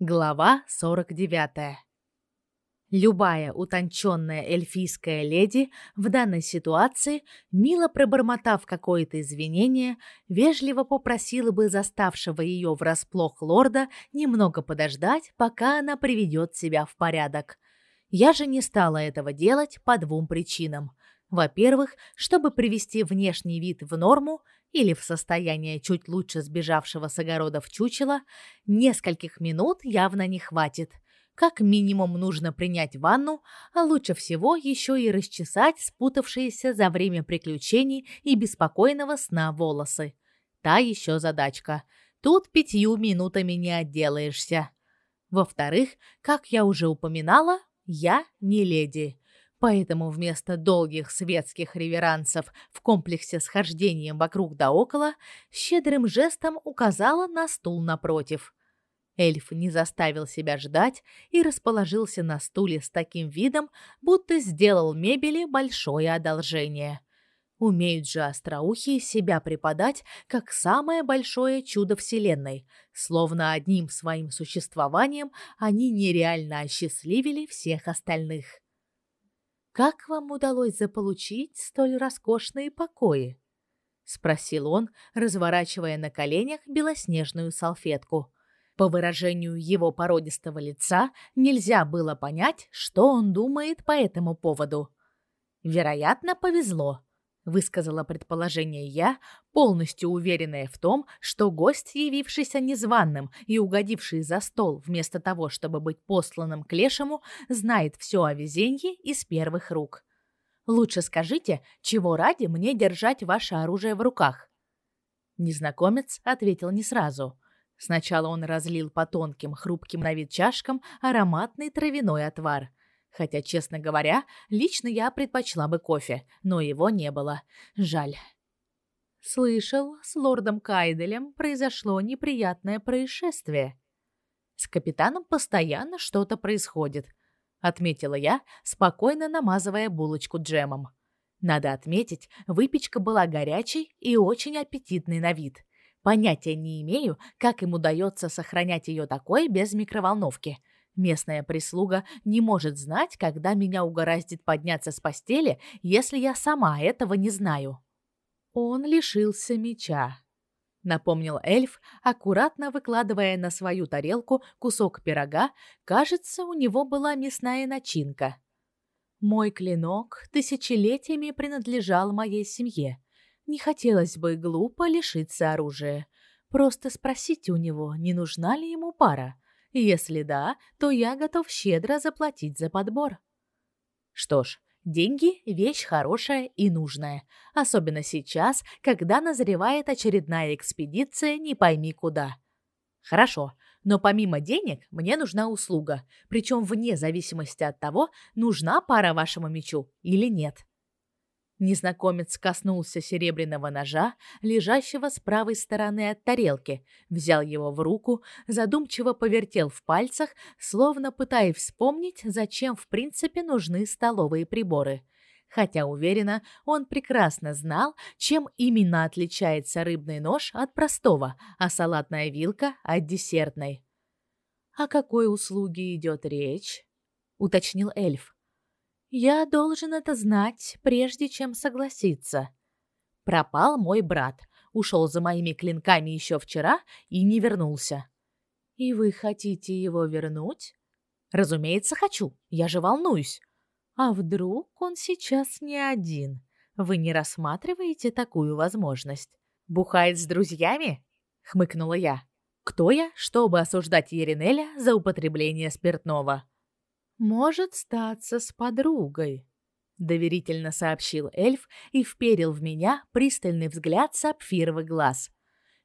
Глава 49. Любая утонченная эльфийская леди в данной ситуации, мило пробормотав какое-то извинение, вежливо попросила бы заставшего ее врасплох лорда немного подождать, пока она приведет себя в порядок. Я же не стала этого делать по двум причинам. Во-первых, чтобы привести внешний вид в норму, или в состояние чуть лучше сбежавшего с огородов чучела, нескольких минут явно не хватит. Как минимум нужно принять ванну, а лучше всего еще и расчесать спутавшиеся за время приключений и беспокойного сна волосы. Та еще задачка. Тут пятью минутами не отделаешься. Во-вторых, как я уже упоминала, я не леди. Поэтому вместо долгих светских реверансов в комплексе с хождением вокруг да около, щедрым жестом указала на стул напротив. Эльф не заставил себя ждать и расположился на стуле с таким видом, будто сделал мебели большое одолжение. Умеют же остроухие себя преподать как самое большое чудо вселенной, словно одним своим существованием они нереально осчастливили всех остальных. Как вам удалось заполучить столь роскошные покои? спросил он, разворачивая на коленях белоснежную салфетку. По выражению его породистого лица нельзя было понять, что он думает по этому поводу. Вероятно, повезло высказала предположение я, полностью уверенная в том, что гость, явившийся незваным и угодивший за стол вместо того, чтобы быть посланным к лешему, знает все о везенье из первых рук. Лучше скажите, чего ради мне держать ваше оружие в руках? Незнакомец ответил не сразу. Сначала он разлил по тонким, хрупким на вид чашкам ароматный травяной отвар – Хотя, честно говоря, лично я предпочла бы кофе, но его не было. Жаль. Слышал, с лордом Кайделем произошло неприятное происшествие. С капитаном постоянно что-то происходит, отметила я, спокойно намазывая булочку джемом. Надо отметить, выпечка была горячей и очень аппетитной на вид. Понятия не имею, как им удается сохранять ее такой без микроволновки. Местная прислуга не может знать, когда меня угораздит подняться с постели, если я сама этого не знаю. Он лишился меча, напомнил эльф, аккуратно выкладывая на свою тарелку кусок пирога. Кажется, у него была мясная начинка. Мой клинок тысячелетиями принадлежал моей семье. Не хотелось бы глупо лишиться оружия. Просто спросите у него, не нужна ли ему пара. Если да, то я готов щедро заплатить за подбор. Что ж, деньги вещь хорошая и нужная, особенно сейчас, когда назревает очередная экспедиция не пойми куда. Хорошо, но помимо денег мне нужна услуга, причем вне зависимости от того, нужна пара вашему мечу или нет. Незнакомец коснулся серебряного ножа, лежащего с правой стороны от тарелки, взял его в руку, задумчиво повертел в пальцах, словно пытаясь вспомнить, зачем в принципе нужны столовые приборы. Хотя уверена, он прекрасно знал, чем именно отличается рыбный нож от простого, а салатная вилка от десертной. О какой услуге идет речь? уточнил эльф. Я должен это знать, прежде чем согласиться. Пропал мой брат, ушел за моими клинками еще вчера и не вернулся. И вы хотите его вернуть? Разумеется, хочу. Я же волнуюсь. А вдруг он сейчас не один? Вы не рассматриваете такую возможность? Бухает с друзьями? хмыкнула я. Кто я, чтобы осуждать Еринеля за употребление спиртного? Может статься с подругой, доверительно сообщил эльф и вперил в меня пристальный взгляд сапфировых глаз.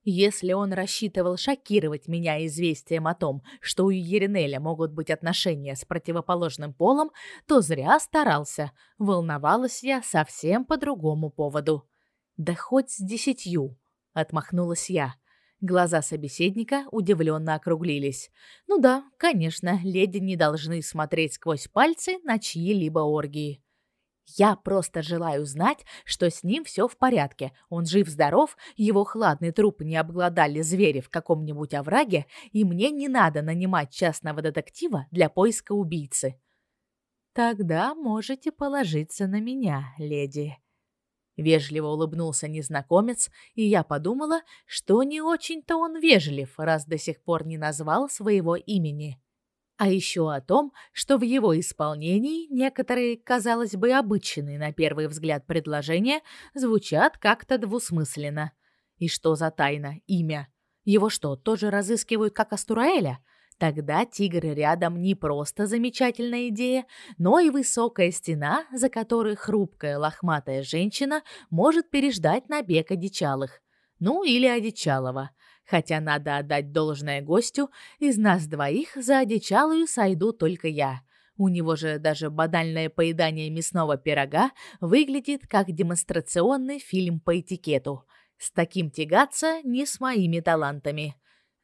Если он рассчитывал шокировать меня известием о том, что у Еринеля могут быть отношения с противоположным полом, то зря старался. Волновалась я совсем по другому поводу. Да хоть с десятью, отмахнулась я. Глаза собеседника удивленно округлились. Ну да, конечно, леди не должны смотреть сквозь пальцы на чьи-либо оргии. Я просто желаю знать, что с ним все в порядке. Он жив-здоров, его хладный труп не обглодали звери в каком-нибудь овраге, и мне не надо нанимать частного детектива для поиска убийцы. Тогда можете положиться на меня, леди. Вежливо улыбнулся незнакомец, и я подумала, что не очень-то он вежлив, раз до сих пор не назвал своего имени а еще о том, что в его исполнении некоторые, казалось бы, обычные на первый взгляд предложения звучат как-то двусмысленно. И что за тайна, имя? Его что, тоже разыскивают как Астураэля? Тогда тигр рядом не просто замечательная идея, но и высокая стена, за которой хрупкая лохматая женщина может переждать набег одичалых. Ну или одичалого. Хотя надо отдать должное гостю, из нас двоих за одичалую сойду только я. У него же даже банальное поедание мясного пирога выглядит как демонстрационный фильм по этикету. С таким тягаться не с моими талантами.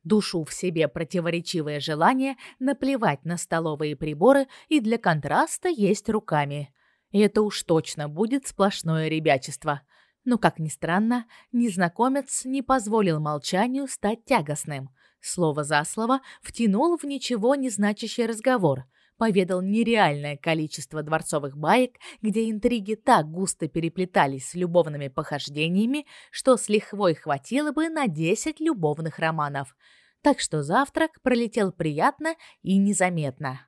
Душу в себе противоречивое желание наплевать на столовые приборы и для контраста есть руками. Это уж точно будет сплошное ребячество – но, как ни странно, незнакомец не позволил молчанию стать тягостным. Слово за слово втянул в ничего не значащий разговор, поведал нереальное количество дворцовых баек, где интриги так густо переплетались с любовными похождениями, что с лихвой хватило бы на 10 любовных романов. Так что завтрак пролетел приятно и незаметно.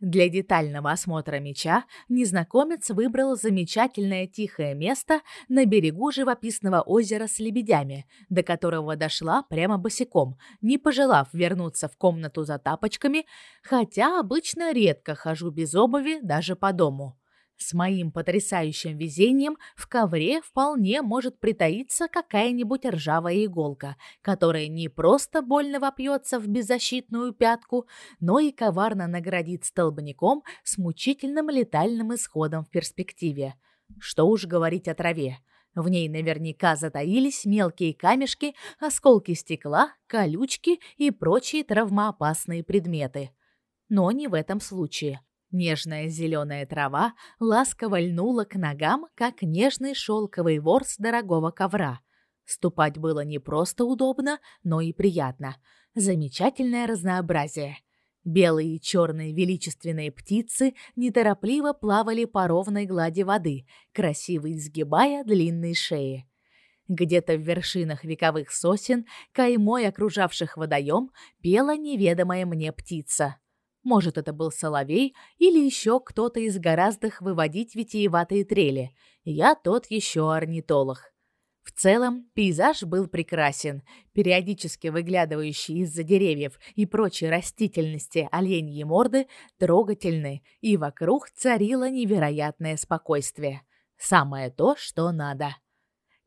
Для детального осмотра меча незнакомец выбрал замечательное тихое место на берегу живописного озера с лебедями, до которого дошла прямо босиком, не пожелав вернуться в комнату за тапочками, хотя обычно редко хожу без обуви даже по дому. С моим потрясающим везением в ковре вполне может притаиться какая-нибудь ржавая иголка, которая не просто больно вопьется в беззащитную пятку, но и коварно наградит столбняком с мучительным летальным исходом в перспективе. Что уж говорить о траве. В ней наверняка затаились мелкие камешки, осколки стекла, колючки и прочие травмоопасные предметы. Но не в этом случае. Нежная зеленая трава ласково льнула к ногам, как нежный шелковый ворс дорогого ковра. Ступать было не просто удобно, но и приятно. Замечательное разнообразие. Белые и черные величественные птицы неторопливо плавали по ровной глади воды, красиво изгибая длинные шеи. Где-то в вершинах вековых сосен, каймой окружавших водоем, пела неведомая мне птица — может, это был соловей или еще кто-то из гораздых выводить витиеватые трели. Я тот еще орнитолог. В целом, пейзаж был прекрасен. Периодически выглядывающие из-за деревьев и прочей растительности оленьи морды трогательны, и вокруг царило невероятное спокойствие. Самое то, что надо.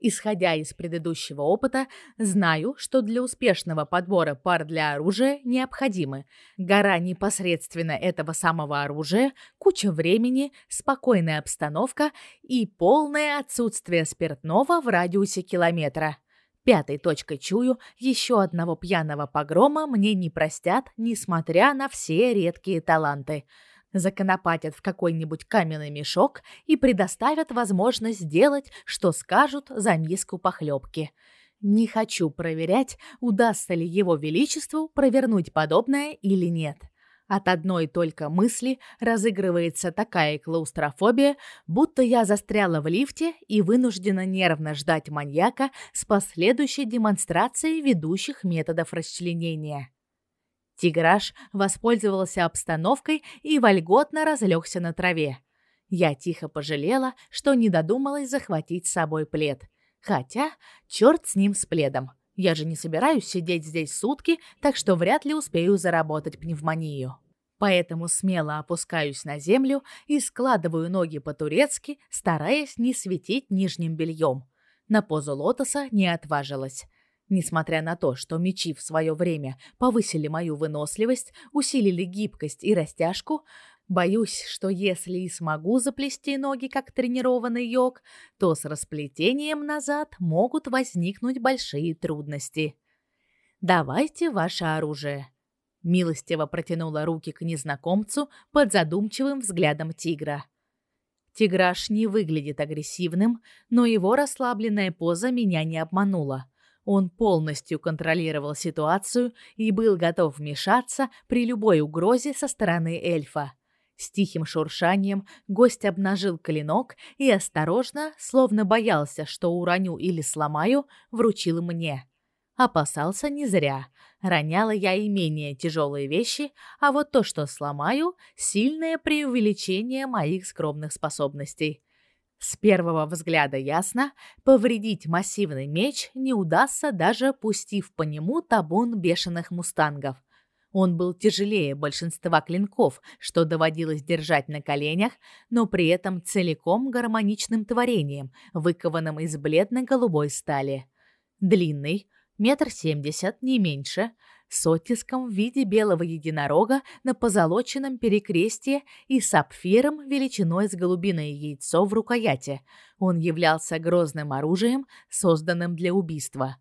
Исходя из предыдущего опыта, знаю, что для успешного подбора пар для оружия необходимы гора непосредственно этого самого оружия, куча времени, спокойная обстановка и полное отсутствие спиртного в радиусе километра. Пятой точкой чую, еще одного пьяного погрома мне не простят, несмотря на все редкие таланты – законопатят в какой-нибудь каменный мешок и предоставят возможность сделать, что скажут за миску похлебки. Не хочу проверять, удастся ли его величеству провернуть подобное или нет. От одной только мысли разыгрывается такая клаустрофобия, будто я застряла в лифте и вынуждена нервно ждать маньяка с последующей демонстрацией ведущих методов расчленения. Тиграш воспользовался обстановкой и вольготно разлегся на траве. Я тихо пожалела, что не додумалась захватить с собой плед. Хотя, черт с ним с пледом. Я же не собираюсь сидеть здесь сутки, так что вряд ли успею заработать пневмонию. Поэтому смело опускаюсь на землю и складываю ноги по-турецки, стараясь не светить нижним бельем. На позу лотоса не отважилась. Несмотря на то, что мечи в свое время повысили мою выносливость, усилили гибкость и растяжку, боюсь, что если и смогу заплести ноги как тренированный йог, то с расплетением назад могут возникнуть большие трудности. Давайте ваше оружие. Милостиво протянула руки к незнакомцу под задумчивым взглядом тигра. Тиграш не выглядит агрессивным, но его расслабленная поза меня не обманула. Он полностью контролировал ситуацию и был готов вмешаться при любой угрозе со стороны эльфа. С тихим шуршанием гость обнажил клинок и осторожно, словно боялся, что уроню или сломаю, вручил мне. Опасался не зря. Роняла я и менее тяжелые вещи, а вот то, что сломаю, сильное преувеличение моих скромных способностей. С первого взгляда ясно, повредить массивный меч не удастся, даже пустив по нему табун бешеных мустангов. Он был тяжелее большинства клинков, что доводилось держать на коленях, но при этом целиком гармоничным творением, выкованным из бледно-голубой стали. Длинный, метр семьдесят, не меньше, с оттиском в виде белого единорога на позолоченном перекрестии и сапфиром величиной с голубиное яйцо в рукояти. Он являлся грозным оружием, созданным для убийства.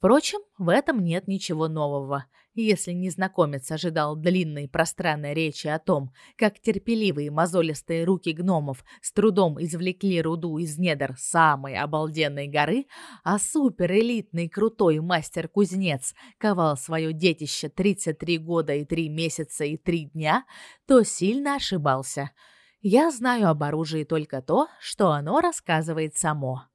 Впрочем, в этом нет ничего нового. Если незнакомец ожидал длинной пространной речи о том, как терпеливые мозолистые руки гномов с трудом извлекли руду из недр самой обалденной горы, а суперэлитный крутой мастер-кузнец ковал свое детище 33 года и 3 месяца и 3 дня, то сильно ошибался. Я знаю об оружии только то, что оно рассказывает само.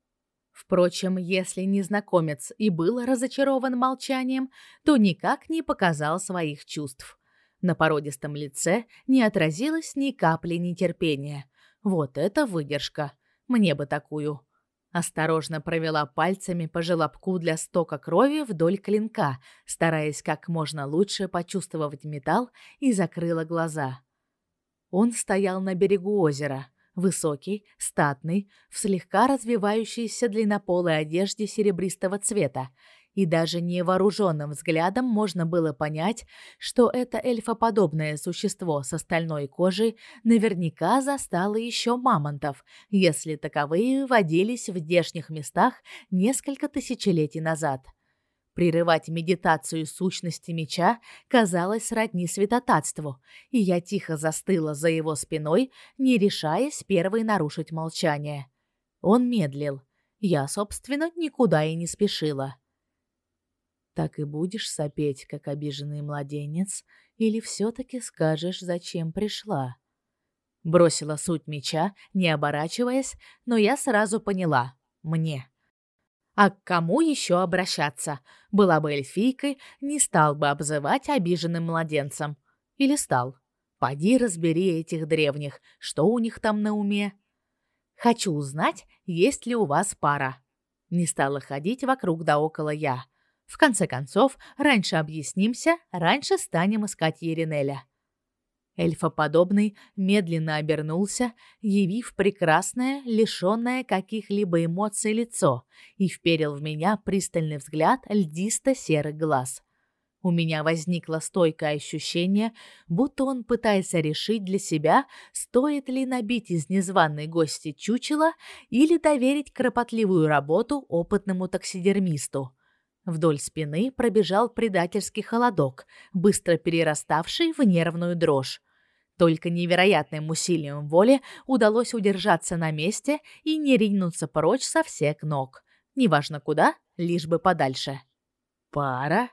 Впрочем, если незнакомец и был разочарован молчанием, то никак не показал своих чувств. На породистом лице не отразилось ни капли нетерпения. Вот это выдержка. Мне бы такую. Осторожно провела пальцами по желобку для стока крови вдоль клинка, стараясь как можно лучше почувствовать металл, и закрыла глаза. Он стоял на берегу озера. Высокий, статный, в слегка развивающейся длиннополой одежде серебристого цвета, и даже невооруженным взглядом можно было понять, что это эльфоподобное существо с стальной кожей наверняка застало еще мамонтов, если таковые водились в здешних местах несколько тысячелетий назад. Прерывать медитацию сущности меча казалось сродни святотатству, и я тихо застыла за его спиной, не решаясь первой нарушить молчание. Он медлил. Я, собственно, никуда и не спешила. Так и будешь сопеть, как обиженный младенец, или все таки скажешь, зачем пришла? Бросила суть меча, не оборачиваясь, но я сразу поняла: мне а к кому еще обращаться? Была бы эльфийкой, не стал бы обзывать обиженным младенцем. Или стал? Поди разбери этих древних, что у них там на уме. Хочу узнать, есть ли у вас пара. Не стала ходить вокруг да около я. В конце концов, раньше объяснимся, раньше станем искать Еринеля. Эльфоподобный медленно обернулся, явив прекрасное, лишённое каких-либо эмоций лицо, и вперил в меня пристальный взгляд льдисто-серых глаз. У меня возникло стойкое ощущение, будто он пытается решить для себя, стоит ли набить из незваной гости чучело или доверить кропотливую работу опытному таксидермисту. Вдоль спины пробежал предательский холодок, быстро перераставший в нервную дрожь. Только невероятным усилием воли удалось удержаться на месте и не ринуться прочь со всех ног. Неважно куда, лишь бы подальше. «Пара?»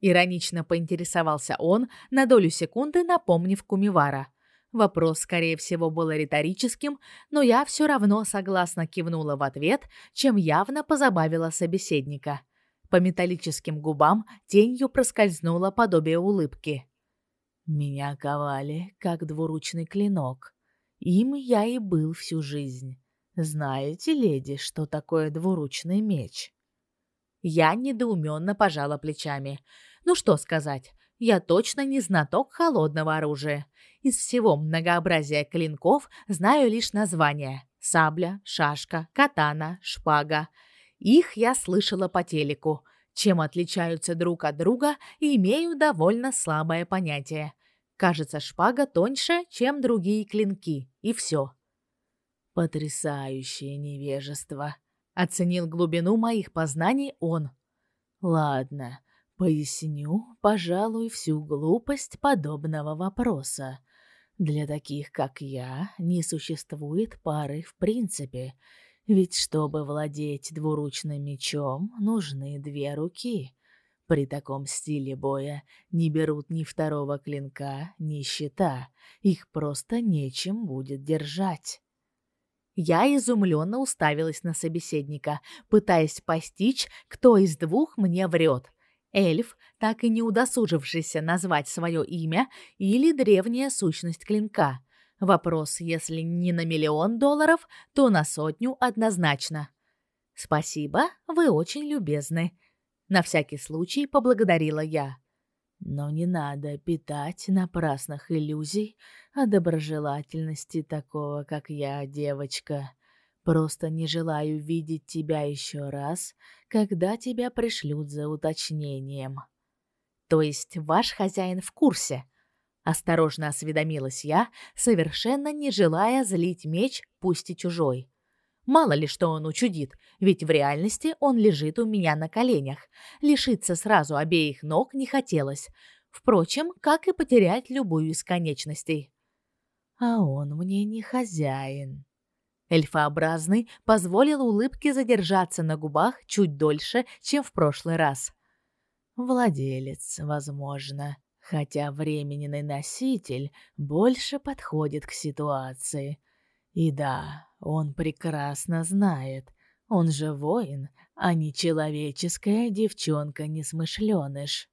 Иронично поинтересовался он, на долю секунды напомнив Кумивара. Вопрос, скорее всего, был риторическим, но я все равно согласно кивнула в ответ, чем явно позабавила собеседника. По металлическим губам тенью проскользнуло подобие улыбки. Меня ковали, как двуручный клинок. Им я и был всю жизнь. Знаете, леди, что такое двуручный меч? Я недоуменно пожала плечами. Ну что сказать, я точно не знаток холодного оружия. Из всего многообразия клинков знаю лишь названия: сабля, шашка, катана, шпага. Их я слышала по телеку. Чем отличаются друг от друга, имею довольно слабое понятие. Кажется, шпага тоньше, чем другие клинки, и все. Потрясающее невежество, оценил глубину моих познаний он. Ладно, поясню, пожалуй, всю глупость подобного вопроса. Для таких, как я, не существует пары в принципе, ведь чтобы владеть двуручным мечом, нужны две руки. При таком стиле боя не берут ни второго клинка, ни щита. Их просто нечем будет держать. Я изумленно уставилась на собеседника, пытаясь постичь, кто из двух мне врет. Эльф, так и не удосужившийся назвать свое имя, или древняя сущность клинка. Вопрос, если не на миллион долларов, то на сотню однозначно. Спасибо, вы очень любезны. На всякий случай поблагодарила я. Но не надо питать напрасных иллюзий о доброжелательности такого, как я, девочка. Просто не желаю видеть тебя еще раз, когда тебя пришлют за уточнением. То есть ваш хозяин в курсе? Осторожно осведомилась я, совершенно не желая злить меч, пусть и чужой. Мало ли что он учудит, ведь в реальности он лежит у меня на коленях. Лишиться сразу обеих ног не хотелось. Впрочем, как и потерять любую из конечностей. А он мне не хозяин. Эльфообразный позволил улыбке задержаться на губах чуть дольше, чем в прошлый раз. Владелец, возможно, хотя временный носитель больше подходит к ситуации. И да, он прекрасно знает. Он же воин, а не человеческая девчонка-несмышленыш.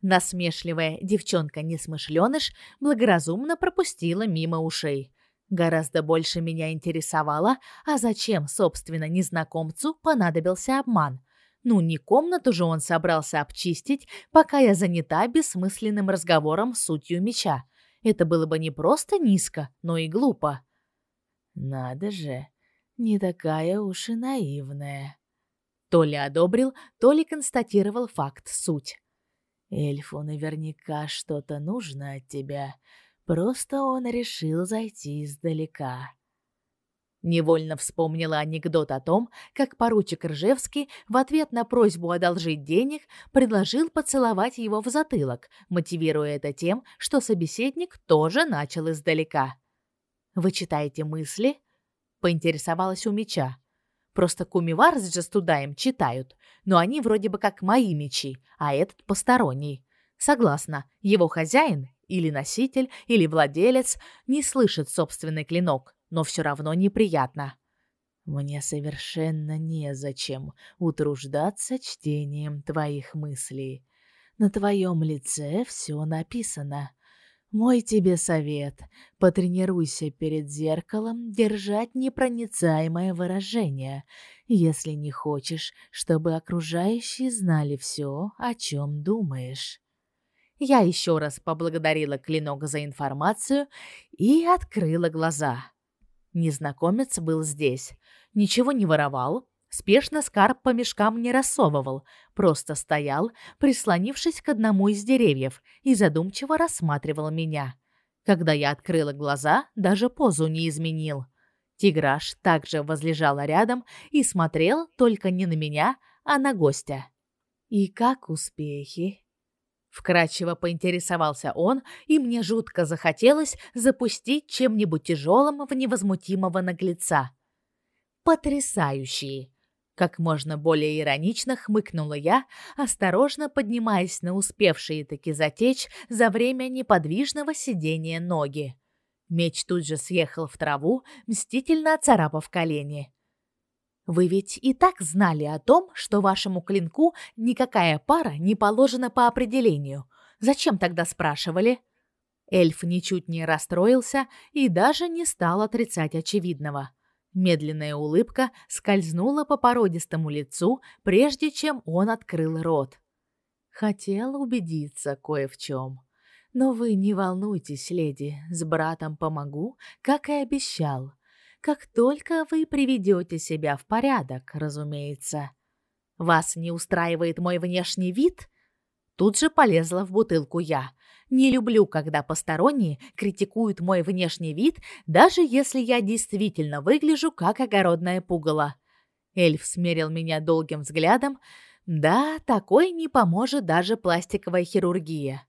Насмешливая девчонка-несмышленыш благоразумно пропустила мимо ушей. Гораздо больше меня интересовало, а зачем, собственно, незнакомцу понадобился обман. Ну, не комнату же он собрался обчистить, пока я занята бессмысленным разговором с сутью меча. Это было бы не просто низко, но и глупо. Надо же, не такая уж и наивная. То ли одобрил, то ли констатировал факт суть. Эльфу наверняка что-то нужно от тебя, просто он решил зайти издалека. Невольно вспомнила анекдот о том, как поручик Ржевский в ответ на просьбу одолжить денег предложил поцеловать его в затылок, мотивируя это тем, что собеседник тоже начал издалека. Вы читаете мысли? Поинтересовалась у меча. Просто кумивар с Джастудаем читают, но они вроде бы как мои мечи, а этот посторонний. Согласна, его хозяин или носитель, или владелец не слышит собственный клинок, но все равно неприятно. Мне совершенно незачем утруждаться чтением твоих мыслей. На твоем лице все написано. Мой тебе совет: потренируйся перед зеркалом держать непроницаемое выражение, если не хочешь, чтобы окружающие знали все, о чем думаешь. Я еще раз поблагодарила клинок за информацию и открыла глаза. Незнакомец был здесь, ничего не воровал, Спешно скарб по мешкам не рассовывал, просто стоял, прислонившись к одному из деревьев и задумчиво рассматривал меня. Когда я открыла глаза, даже позу не изменил. Тиграш также возлежал рядом и смотрел только не на меня, а на гостя. «И как успехи?» Вкратчиво поинтересовался он, и мне жутко захотелось запустить чем-нибудь тяжелым в невозмутимого наглеца. «Потрясающие!» Как можно более иронично хмыкнула я, осторожно поднимаясь на успевшие таки затечь за время неподвижного сидения ноги. Меч тут же съехал в траву, мстительно оцарапав колени. Вы ведь и так знали о том, что вашему клинку никакая пара не положена по определению. Зачем тогда спрашивали? Эльф ничуть не расстроился и даже не стал отрицать очевидного. Медленная улыбка скользнула по породистому лицу, прежде чем он открыл рот. Хотел убедиться кое в чем. Но вы не волнуйтесь, леди, с братом помогу, как и обещал. Как только вы приведете себя в порядок, разумеется. Вас не устраивает мой внешний вид? Тут же полезла в бутылку я. Не люблю, когда посторонние критикуют мой внешний вид, даже если я действительно выгляжу как огородное пугало. Эльф смерил меня долгим взглядом. Да, такой не поможет даже пластиковая хирургия.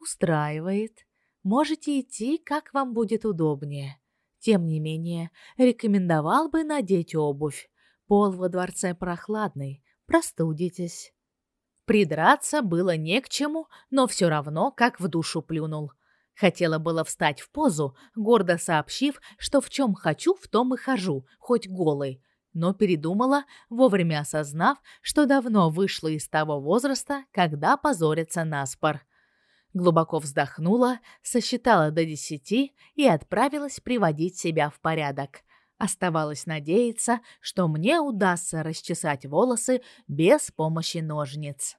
Устраивает. можете идти, как вам будет удобнее. Тем не менее, рекомендовал бы надеть обувь. Пол во дворце прохладный, простудитесь. Придраться было не к чему, но все равно как в душу плюнул. Хотела было встать в позу, гордо сообщив, что в чем хочу, в том и хожу, хоть голой, но передумала, вовремя осознав, что давно вышла из того возраста, когда позориться наспор. Глубоко вздохнула, сосчитала до десяти и отправилась приводить себя в порядок. Оставалось надеяться, что мне удастся расчесать волосы без помощи ножниц.